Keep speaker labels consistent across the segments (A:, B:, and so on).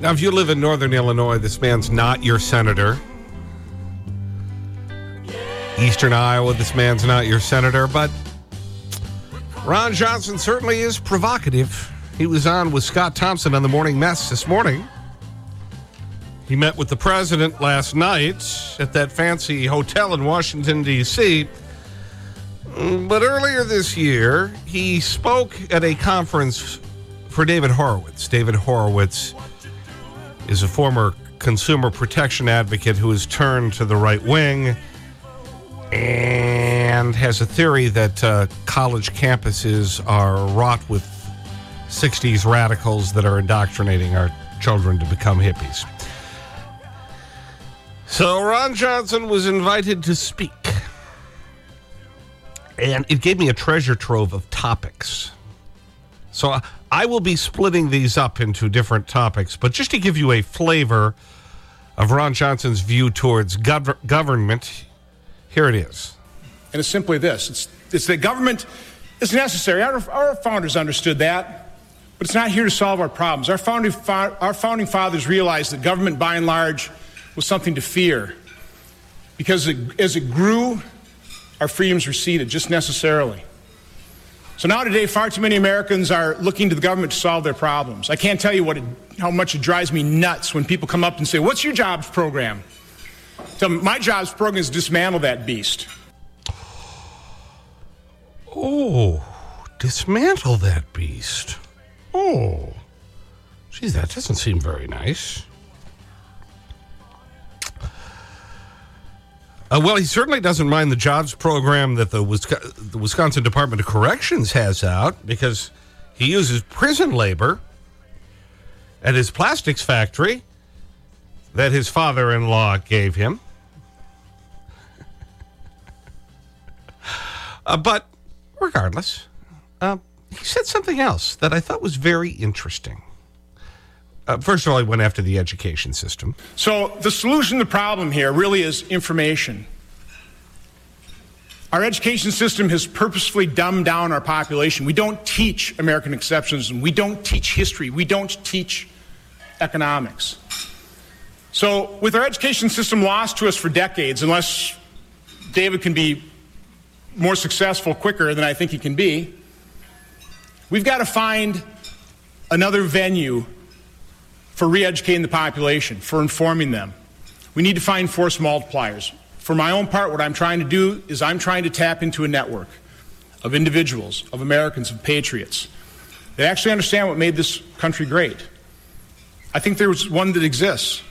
A: Now, if you live in northern Illinois, this man's not your senator. Eastern Iowa, this man's not your senator, but Ron Johnson certainly is provocative. He was on with Scott Thompson on the morning mess this morning. He met with the president last night at that fancy hotel in Washington, D.C. But earlier this year, he spoke at a conference for David Horowitz. David Horowitz is a former consumer protection advocate who has turned to the right wing and has a theory that uh, college campuses are wrought with 60s radicals that are indoctrinating our children to become hippies. So Ron Johnson was invited to speak. And it gave me a treasure trove of topics. So I will be splitting these up into different topics. But just to give you a flavor of Ron Johnson's view towards gov government, here it is.
B: And it's simply this it's, it's that government is necessary. Our, our founders understood that, but it's not here to solve our problems. Our founding, our founding fathers realized that government, by and large, was something to fear because it, as it grew, our freedoms receded just necessarily. So now today, far too many Americans are looking to the government to solve their problems. I can't tell you what it, how much it drives me nuts when people come up and say, What's your jobs program? So my jobs program is dismantle that beast.
A: Oh, dismantle that beast. Oh, geez, that doesn't seem very nice. Uh, well, he certainly doesn't mind the jobs program that the, the Wisconsin Department of Corrections has out because he uses prison labor at his plastics factory that his father in law gave him. uh, but regardless, uh, he said something else that I thought was very interesting. Uh, first of all, he went after the education system.
B: So, the solution to the problem here really is information. Our education system has purposefully dumbed down our population. We don't teach American exceptionalism. We don't teach history. We don't teach economics. So, with our education system lost to us for decades, unless David can be more successful quicker than I think he can be, we've got to find another venue for re educating the population, for informing them. We need to find force multipliers. For my own part, what I'm trying to do is I'm trying to tap into a network of individuals, of Americans, of patriots that actually understand what made this country great. I think there was one that exists.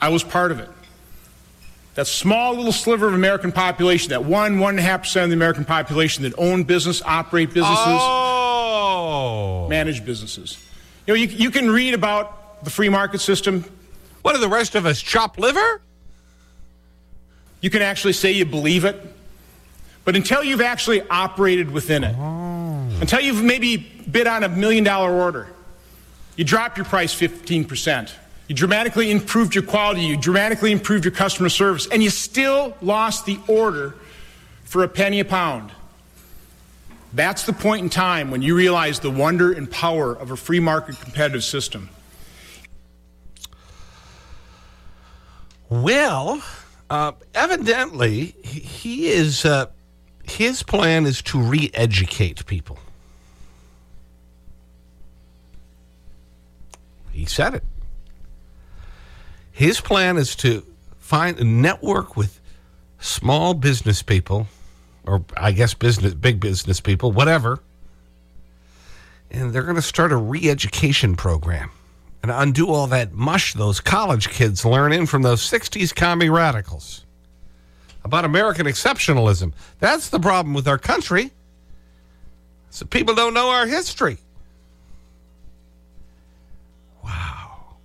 B: I was part of it. That small little sliver of American population, that one, one and a half percent of the American population that own business, operate businesses,
A: oh.
B: manage businesses. You know, you, you can read about the free market system.
A: What do the rest of us chop liver?
B: You can actually say you believe it, but until you've actually operated within it, oh. until you've maybe bid on a million dollar order, you drop your price 15%. You dramatically improved your quality, you dramatically improved your customer service, and you still lost the order for a penny a pound. That's the point in time when you realize the wonder and power of a free market competitive system.
A: Well, uh, evidently, he is, uh, his plan is to re educate people. He said it. His plan is to find a network with small business people, or I guess business, big business people, whatever. And they're going to start a re education program and undo all that mush those college kids learn in from those 60s commie radicals about American exceptionalism. That's the problem with our country. So people don't know our history. Wow.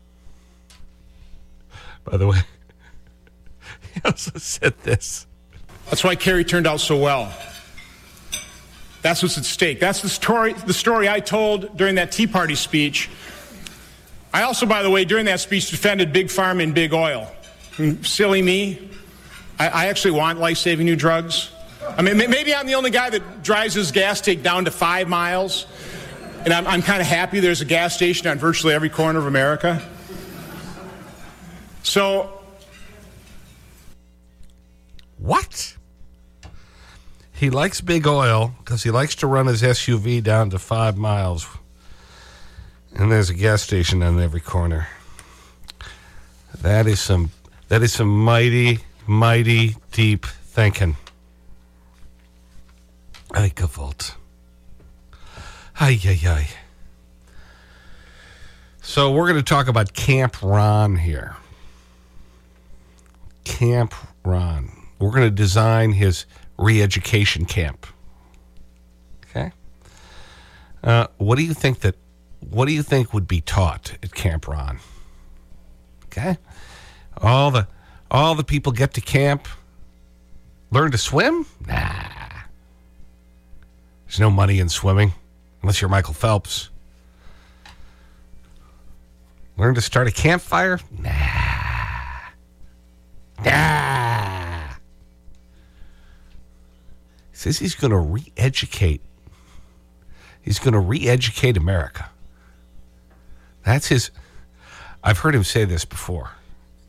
A: By the way, he also said this.
B: That's why Kerry turned out so well. That's what's at stake. That's the story, the story I told during that Tea Party speech I also, by the way, during that speech defended big pharma and big oil. I silly me. I, I actually want life saving new drugs. I mean, maybe I'm the only guy that drives his gas tank down to five miles, and I'm, I'm kind of happy there's a gas station on virtually every corner of America. So,
A: What? He likes big oil because he likes to run his SUV down to five miles. And there's a gas station on every corner. That is some, that is some mighty, mighty deep thinking. Ay, Gavolt. Ay, ay, ay. So we're going to talk about Camp Ron here. Camp Ron. We're going to design his re-education camp. Okay? Uh, what do you think that, what do you think would be taught at Camp Ron? Okay? All the, all the people get to camp, learn to swim? Nah. There's no money in swimming unless you're Michael Phelps. Learn to start a campfire? Nah. Nah. He says he's going to re educate. He's going to re educate America. That's his. I've heard him say this before.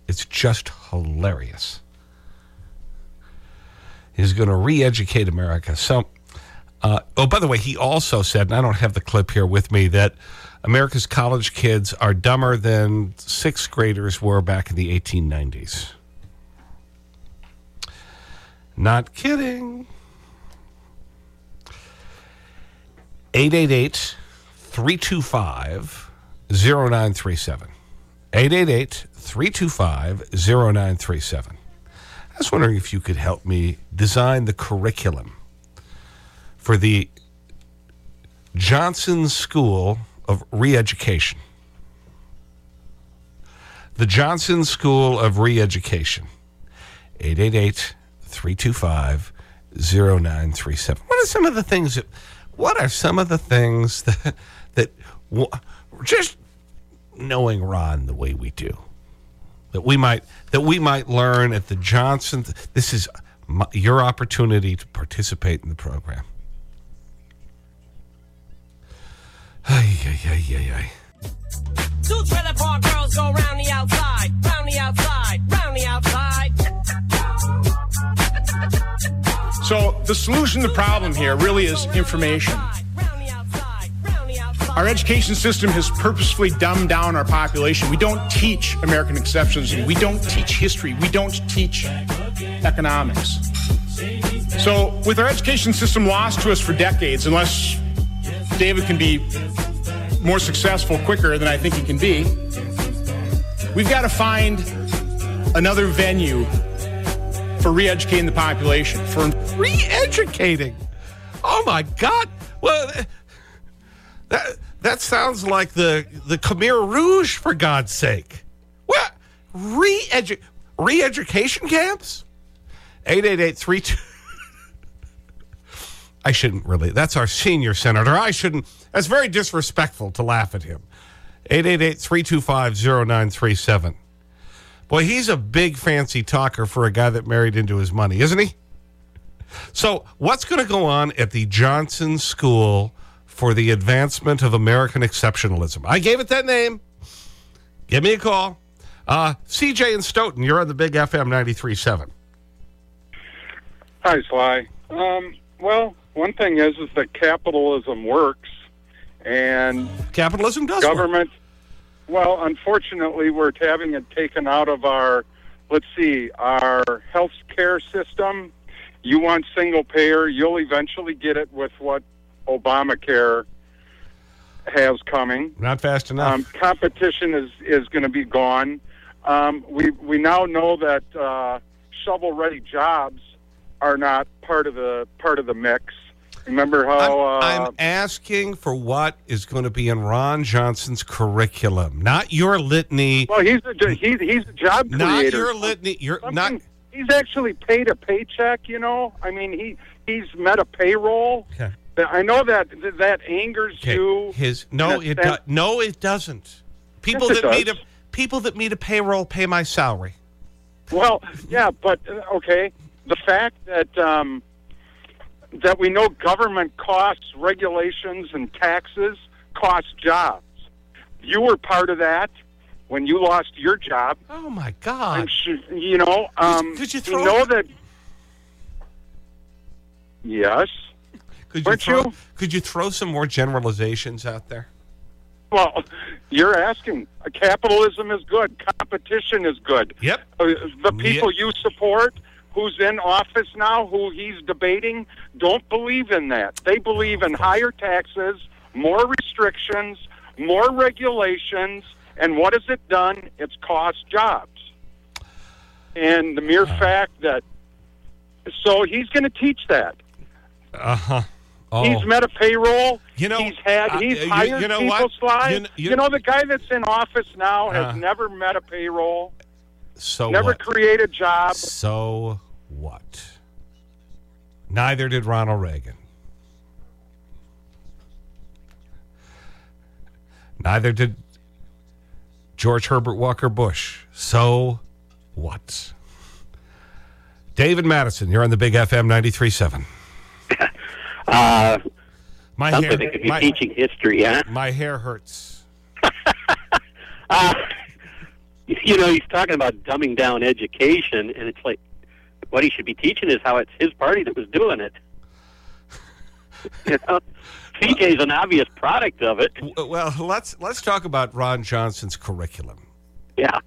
A: It's just hilarious. He's going to re educate America. So, uh, oh, by the way, he also said, and I don't have the clip here with me, that America's college kids are dumber than sixth graders were back in the 1890s. Not kidding. 888 325 0937. 888 325 0937. I was wondering if you could help me design the curriculum for the Johnson School of Reeducation. The Johnson School of Reeducation. 888 325 0937. What are some of the things that, what are some of the things that, that just knowing Ron the way we do, that we might, that we might learn at the Johnson, this is my, your opportunity to participate in the program. Ay, ay, ay, ay, ay.
C: Two trailer park girls go round the outside, round the outside, round the outside.
B: so the solution to the problem here really is information. Our education system has purposefully dumbed down our population. We don't teach American exceptionalism. We don't teach history. We don't teach economics. So, with our education system lost to us for decades, unless David can be more successful quicker than I think he can be, we've got to find another venue for re educating the population, for
A: Re-educating. Oh my God. Well, that, that sounds like the, the Khmer Rouge, for God's sake. What? Re-edu re-education camps? 888 I shouldn't really. That's our senior senator. I shouldn't. That's very disrespectful to laugh at him. 888 325 0937. Boy, he's a big fancy talker for a guy that married into his money, isn't he? So, what's going to go on at the Johnson School for the Advancement of American Exceptionalism? I gave it that name. Give me a call. Uh, CJ and Stoughton, you're on the big FM 93.7.
D: Hi, Sly. Um, well, one thing is is that capitalism works, and
A: Capitalism does work.
D: government. Well, unfortunately, we're having it taken out of our. Let's see, our health care system. You want single payer, you'll eventually get it with what Obamacare has coming.
A: Not fast enough.
D: Um, competition is is going to be gone. Um, we we now know that uh, shovel ready jobs are not part of the part of the mix. Remember how?
A: I'm,
D: uh,
A: I'm asking for what is going to be in Ron Johnson's curriculum, not your litany.
D: well, he's a he's he's a job
A: Not
D: creator.
A: your litany. You're not.
D: He's actually paid a paycheck. You know, I mean, he he's met a payroll.
A: Okay.
D: I know that that angers
A: Okay.
D: you.
A: His no, it do, no, it doesn't. People
D: Yes,
A: that meet a people that meet a payroll pay my salary.
D: Well, yeah, but uh, okay. The fact that um, that we know government costs, regulations, and taxes cost jobs. You were part of that when you lost your job.
A: Oh, my God.
D: And you know, um,
A: could you
D: we
A: throw-
D: know that. Yes.
A: Could you, throw,
D: you?
A: could you throw some more generalizations out there?
D: Well, you're asking. Capitalism is good. Competition is good.
A: Yep.
D: Uh, the people you support, who's in office now, who he's debating, don't believe in that. They believe in higher taxes, more restrictions, more regulations, and what has it done? It's cost jobs. And the mere fact that, so he's going to teach that.
A: Uh huh. Oh.
D: He's met a payroll.
A: You know,
D: he's had
A: uh,
D: he's
A: you-
D: hired
A: you know
D: people.
A: what?
D: Sly.
A: You
D: You,
A: you-
D: know the guy that's in office now has
A: Uh.
D: never met a payroll,
A: so
D: never
A: what?
D: created jobs.
A: So what? Neither did Ronald Reagan. Neither did George Herbert Walker Bush. So what? David Madison, you're on the Big FM 93.7.
E: Uh,
A: My
E: something
A: hair,
E: that could be
A: my,
E: teaching history, huh?
A: my hair hurts.
E: Uh, you know, he's talking about dumbing down education, and it's like what he should be teaching is how it's his party that was doing it. you know, CJ is an obvious product of it.
A: Well, let's, let's talk about Ron Johnson's curriculum.
E: Yeah.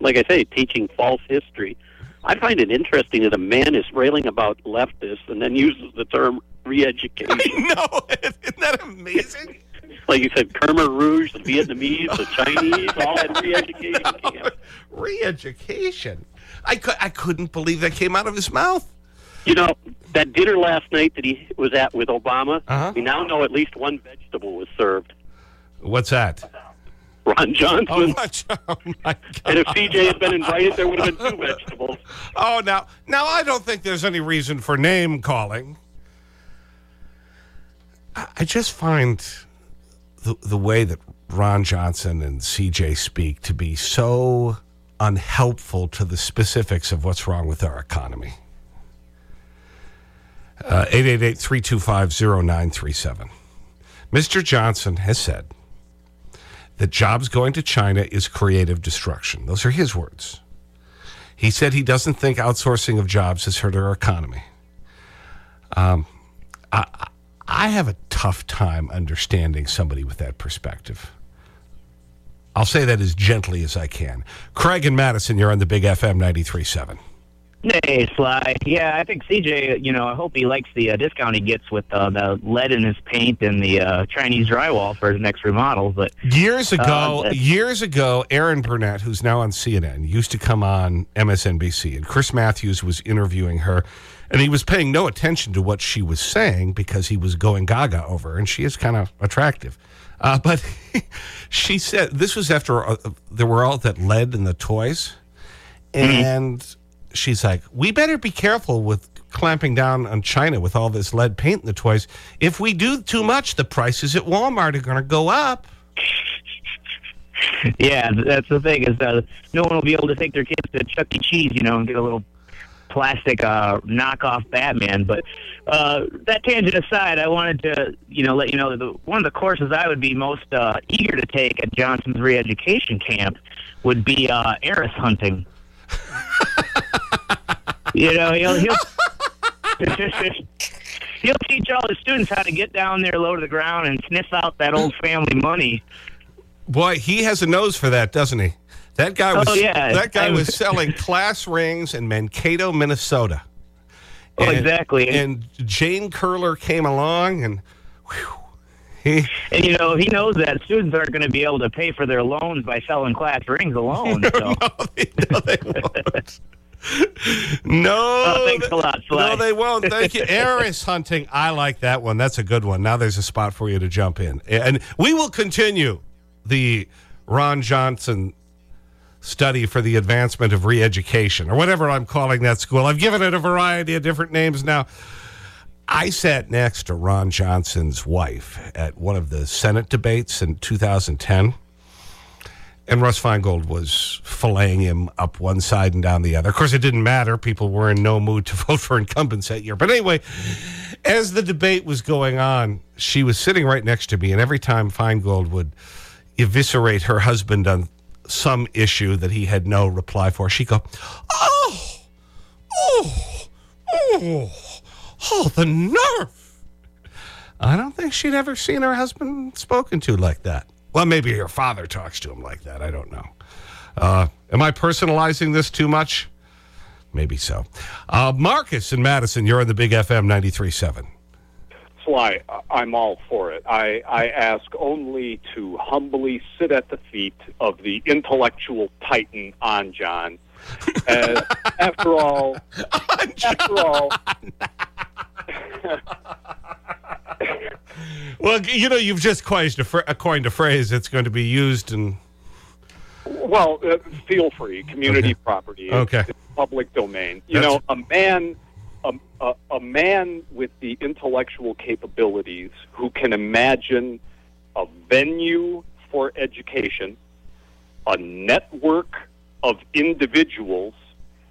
E: Like I say, teaching false history. I find it interesting that a man is railing about leftists and then uses the term re-education.
A: no, isn't that amazing?
E: like you said, Khmer Rouge, the Vietnamese, the Chinese, all had re-education camps.
A: Re-education. I, cou- I couldn't believe that came out of his mouth.
E: You know, that dinner last night that he was at with Obama,
A: Uh-huh.
E: we now know at least one vegetable was served.
A: What's that?
E: Ron Johnson.
A: Oh, oh my
E: and if
A: God.
E: CJ had been invited, there would have been two vegetables.
A: Oh, now, now I don't think there's any reason for name calling. I, just find the, the way that Ron Johnson and CJ speak to be so unhelpful to the specifics of what's wrong with our economy. Uh, 888 325 0937. Mr. Johnson has said that jobs going to China is creative destruction. Those are his words. He said he doesn't think outsourcing of jobs has hurt our economy. Um, I, I have a tough time understanding somebody with that perspective. I'll say that as gently as I can. Craig and Madison, you're on the Big FM 93.7.
F: Hey, Sly. Yeah, I think CJ, you know, I hope he likes the uh, discount he gets with uh, the lead in his paint and the uh, Chinese drywall for his next remodel. But
A: Years ago,
F: that's-
A: years ago, Erin Burnett, who's now on CNN, used to come on MSNBC, and Chris Matthews was interviewing her, and he was paying no attention to what she was saying because he was going gaga over her, and she is kind of attractive. Uh, but she said this was after uh, there were all that lead in the toys, and she's like, "We better be careful with." Clamping down on China with all this lead paint in the toys. If we do too much, the prices at Walmart are going to go up.
F: yeah, that's the thing is uh, no one will be able to take their kids to Chuck E. Cheese, you know, and get a little plastic uh, knockoff Batman. But uh, that tangent aside, I wanted to, you know, let you know that the, one of the courses I would be most uh, eager to take at Johnson's re-education camp would be uh, heiress hunting. you know, he'll he'll he'll teach all the students how to get down there low to the ground and sniff out that old family money.
A: Boy, he has a nose for that, doesn't he? That guy oh, was,
F: Oh, yeah.
A: that guy was selling class rings in Mankato, Minnesota.
F: Oh,
A: And-
F: exactly.
A: And Jane Curler came along and whew, he,
F: And you know, he knows that students aren't going to be able to pay for their loans by selling class rings alone. So
A: no, they, no, they won't. No,
F: Oh, thanks a lot, Sly.
A: no, they won't. Thank you. Heiress hunting. I like that one. That's a good one. Now there's a spot for you to jump in. And we will continue the Ron Johnson study for the advancement of re-education or whatever I'm calling that school. I've given it a variety of different names now. I sat next to Ron Johnson's wife at one of the Senate debates in 2010. And Russ Feingold was filleting him up one side and down the other. Of course, it didn't matter. People were in no mood to vote for incumbents that year. But anyway, as the debate was going on, she was sitting right next to me. And every time Feingold would eviscerate her husband on some issue that he had no reply for, she'd go, Oh, oh, oh, oh, the nerve. I don't think she'd ever seen her husband spoken to like that. Well, maybe her father talks to him like that. I don't know. Uh, am I personalizing this too much? Maybe so. Uh, Marcus in Madison, you're on the Big FM 93.7.
G: Sly, I- I'm all for it. I, I ask only to humbly sit at the feet of the intellectual titan Anjan. As, after all, after all,
A: Well, you know, you've just coined a, coined a phrase that's going to be used in.
G: well, uh, feel free. Community property. It's-
A: Okay.
G: It's public domain. You
A: That's-
G: know, a man, a, a, a man with the intellectual capabilities who can imagine a venue for education, a network of individuals,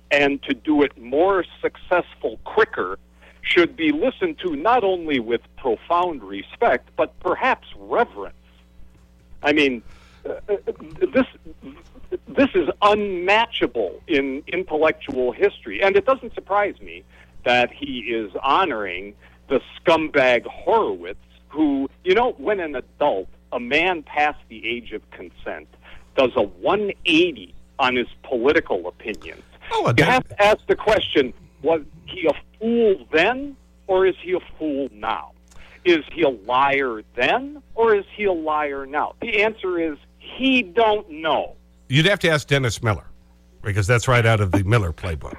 G: and to do it more successful quicker should be listened to not only with profound respect, but perhaps reverence. I mean, uh, uh, this this is unmatchable in intellectual history, and it doesn't surprise me that he is honoring the scumbag Horowitz, who, you know, when an adult, a man past the age of consent, does a 180 on his political opinions.
A: Oh,
G: you have to ask the question: Was he a fool then, or is he a fool now? Is he a liar then, or is he a liar now? The answer is he don't know.
A: You'd have to ask Dennis Miller, because that's right out of the Miller playbook.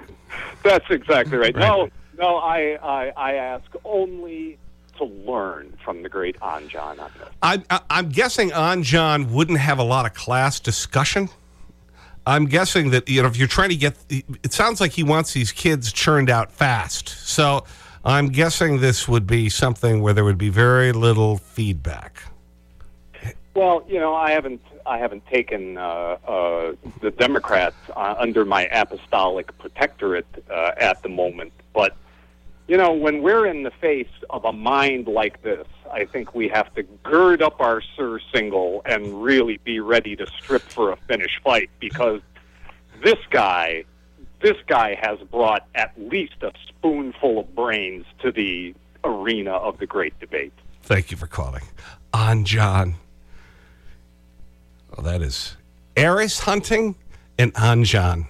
G: That's exactly right. No,
A: Right.
G: no, I, I, I ask only to learn from the great Anjan on this.
A: I, I, I'm guessing Anjan wouldn't have a lot of class discussion. I'm guessing that, you know, if you're trying to get, it sounds like he wants these kids churned out fast. So I'm guessing this would be something where there would be very little feedback.
G: Well, you know, I haven't, I haven't taken uh, uh, the Democrats uh, under my apostolic protectorate uh, at the moment, but you know, when we're in the face of a mind like this, I think we have to gird up our surcingle and really be ready to strip for a finish fight because this guy, this guy has brought at least a spoonful of brains to the arena of the great debate.
A: Thank you for calling. Anjan. Well, that is Heiress hunting and Anjan.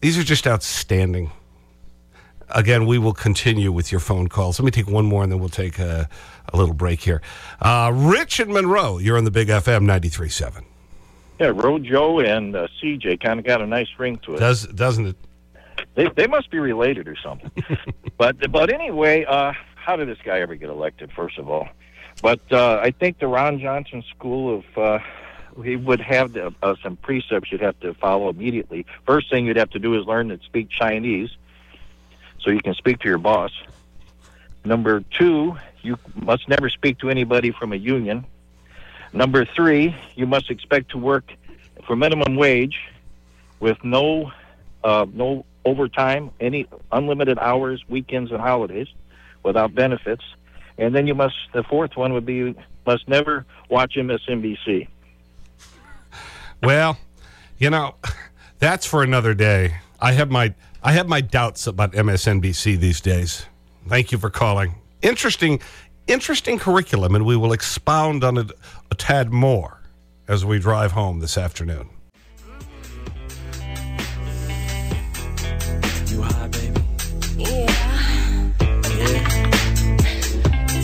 A: These are just outstanding. Again, we will continue with your phone calls. Let me take one more and then we'll take a, a little break here. Uh, Rich and Monroe, you're on the Big FM 93.7.
H: Yeah, Rojo and uh, CJ kind of got a nice ring to it.
A: Does, doesn't it?
H: They, they must be related or something. but but anyway, uh, how did this guy ever get elected? First of all, but uh, I think the Ron Johnson School of uh, he would have the, uh, some precepts you'd have to follow immediately. First thing you'd have to do is learn to speak Chinese, so you can speak to your boss. Number two, you must never speak to anybody from a union. Number three, you must expect to work for minimum wage with no uh, no overtime, any unlimited hours, weekends, and holidays without benefits. And then you must, the fourth one would be, must never watch MSNBC.
A: Well, you know, that's for another day. I have my, I have my doubts about MSNBC these days. Thank you for calling. Interesting, interesting curriculum, and we will expound on it a tad more as we drive home this afternoon.
I: You high, baby?
J: Yeah,
I: Yeah.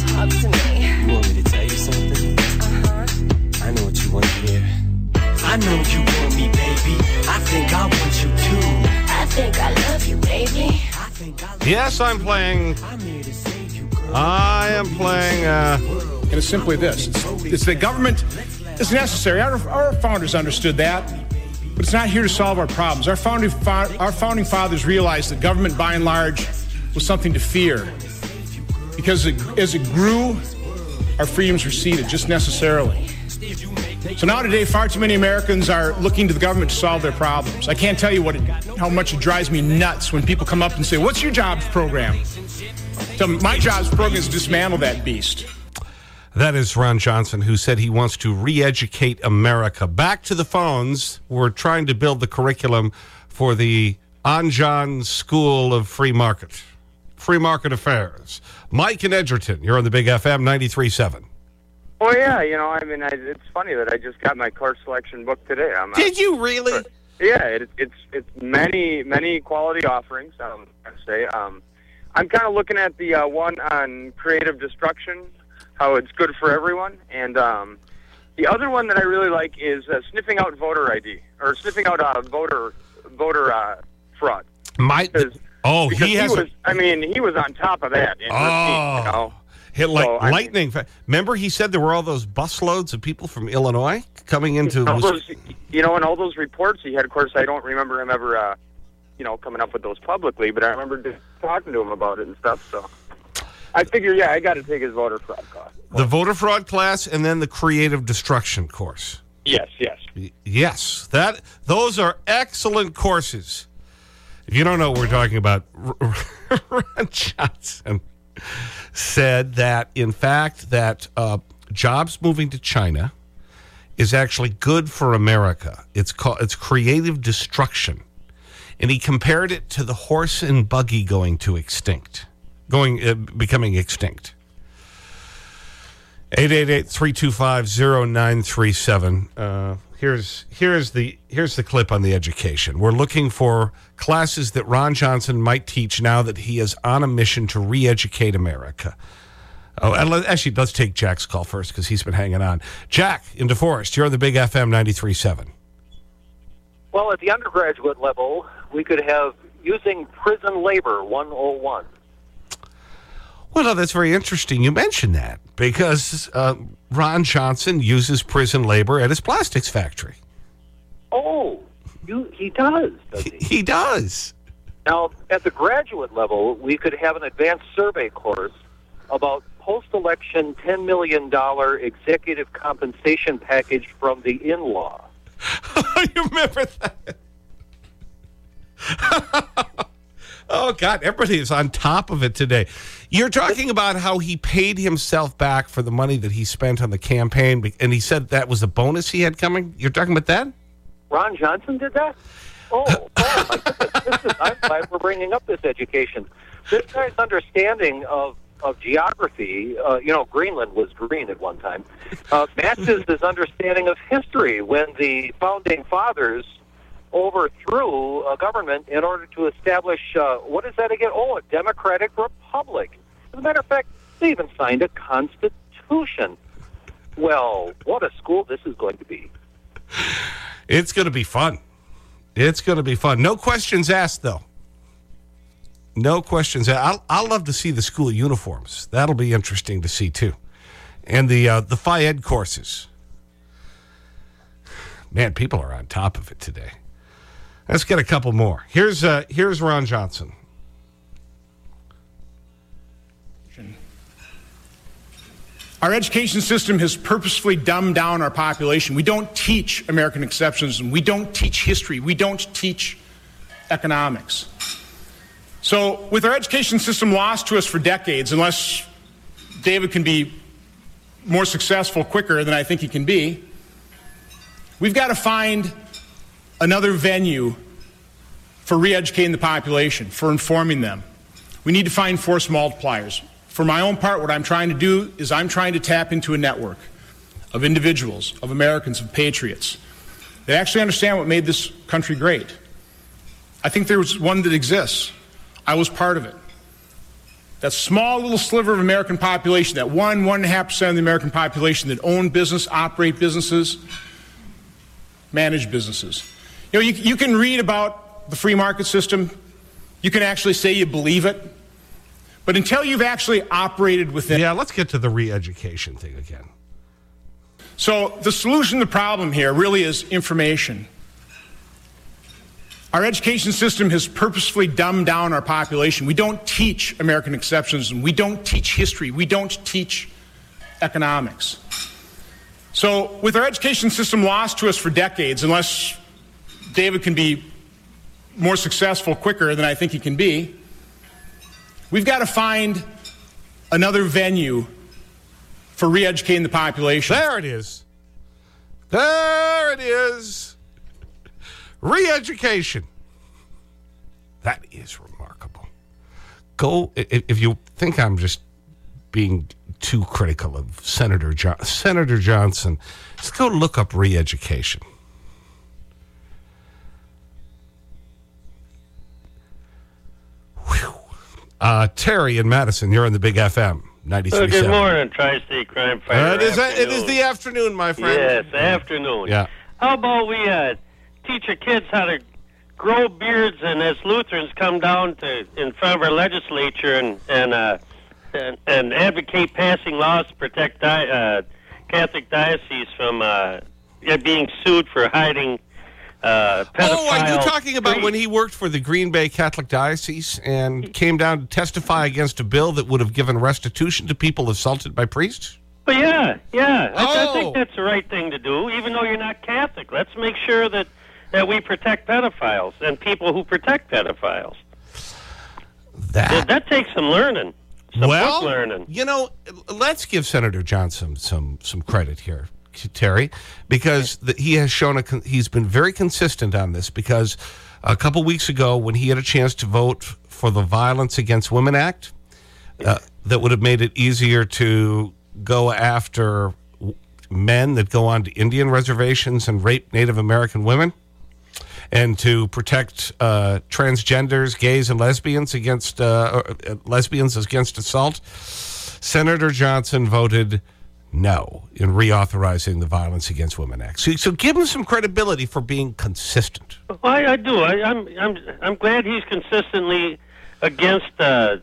J: talk to me.
I: You want me to tell you something?
J: Uh-huh.
I: I know what you want to hear. I know you want me, baby. I think I want you too.
J: I think I
A: Yes, I'm playing. I am playing, uh,
B: And it's simply this it's, that government is necessary. Our, our founders understood that, but it's not here to solve our problems. Our founding, fa- our founding fathers realized that government, by and large, was something to fear. Because it, as it grew, our freedoms receded just necessarily. So now today, far too many Americans are looking to the government to solve their problems. I can't tell you what it, how much it drives me nuts when people come up and say, "What's your jobs program?" So my jobs program is dismantle that beast.
A: That is Ron Johnson, who said he wants to re educate America. Back to the phones. We're trying to build the curriculum for the Anjan School of Free Market, Free Market Affairs. Mike and Edgerton, you're on the Big FM 93.7.
K: Well, yeah, you know, I mean, I, it's funny that I just got my course selection book today. I'm,
A: Did you really?
K: Yeah, it, it's it's many many quality offerings. Um, I say. Um, I'm kind of looking at the uh, one on creative destruction, how it's good for everyone, and um, the other one that I really like is uh, sniffing out voter ID or sniffing out uh, voter voter uh, fraud.
A: Might. Oh,
K: Because
A: he has. a-
K: was. I mean, he was on top of that. In
A: Oh.
K: you know.
A: Hit like
K: So, I mean-
A: lightning. fa- Remember, he said there were all those busloads of people from Illinois coming into.
K: those, you know, and all those reports he had. Of course, I don't remember him ever, uh, you know, coming up with those publicly, but I remember just talking to him about it and stuff. So I figure, yeah, I got to take his voter fraud class.
A: the voter fraud class and then the creative destruction course.
K: Yes, yes.
A: Yes, that those are excellent courses. If you don't know what we're talking about, Ron Johnson said that, in fact, that uh, jobs moving to China is actually good for America. It's, called, it's creative destruction. And he compared it to the horse and buggy going to extinct, going, uh, becoming extinct. 888-325-0937. Uh, here's, here's, the, here's the clip on the education. We're looking for classes that Ron Johnson might teach now that he is on a mission to re-educate America. Oh, and let, actually, let's take Jack's call first because he's been hanging on. Jack in DeForest, you're on the Big FM 93.7.
L: Well, at the undergraduate level, we could have using prison labor 101.
A: Well, no, that's very interesting you mentioned that because uh, Ron Johnson uses prison labor at his plastics factory.
L: Oh, you, he does, he?
A: He does.
L: Now, at the graduate level, we could have an advanced survey course about post-election $10 million executive compensation package from the in-law.
A: you remember that? oh, God, everybody is on top of it today. You're talking about how he paid himself back for the money that he spent on the campaign, and he said that was a bonus he had coming. You're talking about that?
L: Ron Johnson did that? Oh, oh my goodness. This is, I'm glad we're bringing up this education. This guy's understanding of, of geography, uh, you know, Greenland was green at one time, uh, matches his understanding of history when the founding fathers overthrew a government in order to establish, uh, what is that again? Oh, a democratic republic. As a matter of fact, they even signed a constitution. Well, what a school this is going to be.
A: It's going to be fun. It's going to be fun. No questions asked, though. No questions. I'll, I'll love to see the school uniforms. That'll be interesting to see, too. And the, uh, the Phy Ed courses. Man, people are on top of it today. Let's get a couple more. Here's, uh, here's Ron Johnson.
B: Our education system has purposefully dumbed down our population. We don't teach American exceptionalism. We don't teach history. We don't teach economics. So, with our education system lost to us for decades, unless David can be more successful quicker than I think he can be, we've got to find another venue for re educating the population, for informing them. We need to find force multipliers. For my own part, what I'm trying to do is I'm trying to tap into a network of individuals, of Americans, of patriots that actually understand what made this country great. I think there was one that exists. I was part of it. That small little sliver of American population, that one, one and a half percent of the American population that own business, operate businesses, manage businesses. You know, you, you can read about the free market system. You can actually say you believe it. But until you've actually operated within.
A: Yeah, let's get to the re education thing again.
B: So, the solution to the problem here really is information. Our education system has purposefully dumbed down our population. We don't teach American exceptionalism. We don't teach history. We don't teach economics. So, with our education system lost to us for decades, unless David can be more successful quicker than I think he can be, we've got to find another venue for re educating the population.
A: There it is. There it is. Re education. That is remarkable. Go, if you think I'm just being too critical of Senator, jo Senator Johnson, just go look up re education. Uh, Terry in Madison, you're on the Big FM. 93
M: Oh, good morning, Tri-State Crime Fighter.
A: Uh, it, is, it is the afternoon, my friend.
M: Yes, afternoon.
A: Yeah.
M: How about we uh, teach our kids how to grow beards, and as Lutherans come down to in front of our legislature and and uh, and, and advocate passing laws to protect di- uh, Catholic dioceses from uh, being sued for hiding uh.
A: Oh, are you talking about
M: priests.
A: when he worked for the Green Bay Catholic Diocese and came down to testify against a bill that would have given restitution to people assaulted by priests?
M: But yeah, yeah, I, I
A: Oh.
M: think that's the right thing to do. Even though you're not Catholic, let's make sure that that we protect pedophiles and people who protect pedophiles.
A: That
M: that takes some learning, some
A: well,
M: learning.
A: you know, let's give Senator Johnson some some credit here, Terry, because the, he has shown a he's been very consistent on this. Because a couple weeks ago, when he had a chance to vote for the Violence Against Women Act, uh, that would have made it easier to go after men that go on to Indian reservations and rape Native American women and to protect uh, transgenders, gays, and lesbians against uh, uh, lesbians against assault. Senator Johnson voted no in reauthorizing the Violence Against Women Act. So, so give him some credibility for being consistent.
M: I, I do. I, I'm I'm I'm glad he's consistently against uh,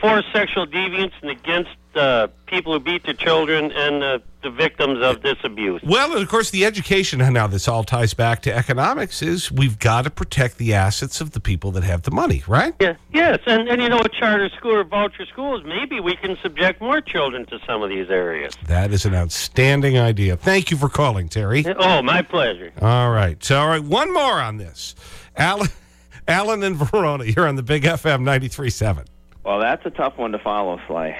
M: for sexual deviance and against uh, people who beat their children and uh, the victims of this abuse.
A: Well, and of course, the education, and now this all ties back to economics, is we've got to protect the assets of the people that have the money, right?
M: Yeah, yes, and and you know, a charter school or voucher schools, maybe we can subject more children to some of these areas.
A: That is an outstanding idea. Thank you for calling, Terry.
M: Oh, my pleasure.
A: All right. So, all right, one more on this. Alan, Alan in Verona, you're on the Big FM 93.7.
N: Well, that's a tough one to follow, Sly.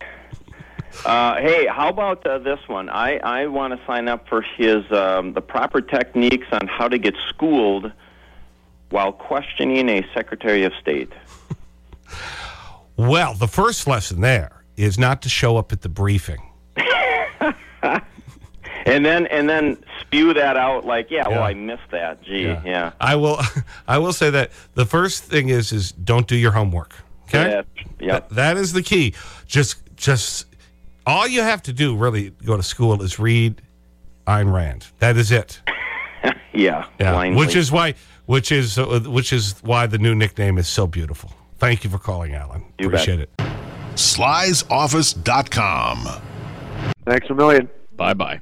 N: Uh, hey, how about uh, this one? I, I want to sign up for his um, the proper techniques on how to get schooled while questioning a Secretary of State.
A: Well, the first lesson there is not to show up at the briefing.
N: And then and then spew that out like, yeah,
A: Yeah.
N: well, I missed that. Gee, yeah.
A: I will, I will say that the first thing is, is don't do your homework. Okay?
N: Yeah, yep.
A: That- that is the key. Just, just, all you have to do really go to school is read Ayn Rand. That is it.
N: Yeah,
A: Yeah.
N: blindly.
A: Which is why, which is, uh, which is why the new nickname is so beautiful. Thank you for calling, Alan.
N: You bet.
A: Appreciate it.
O: Sly'sOffice.com.
P: Thanks a million.
Q: Bye bye.